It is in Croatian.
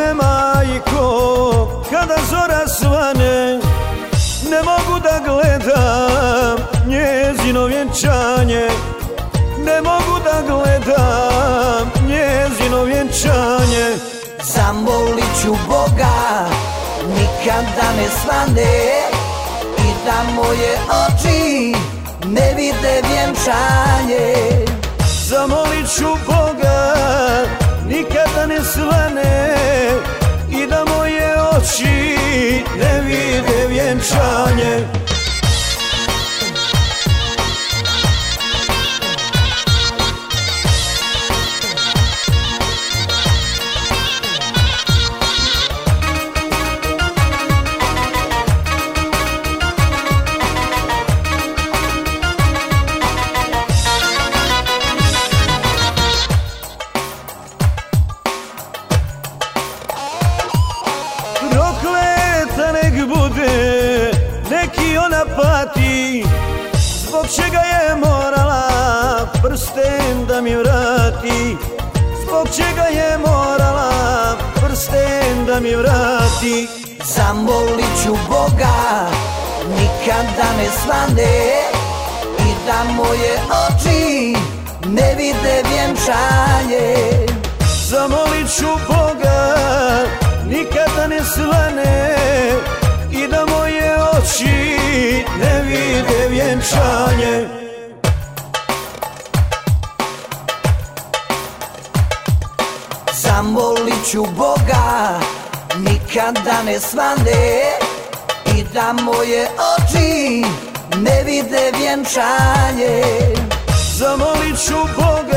me majko kada zora svane Ne mogu da gledam njezino vjenčanje. Ne mogu da gledam njezino vjenčanje. Zamolit ću Boga nikad da ne svane I da moje oči ne vide vjenčanje. Zamolit ću Boga neki ona pati. Zbog čega je morala prsten da mi vrati? Zbog čega je morala prsten da mi vrati? Zamolit ću Boga nikad da ne svane I da moje oči ne vide vjenčanje. Zamolit ću Boga nikada ne svane ne vide vjenčanje. Zamolit ću Boga nikad da ne svane. I da moje oči ne vide vjenčanje. Zamolit ću Boga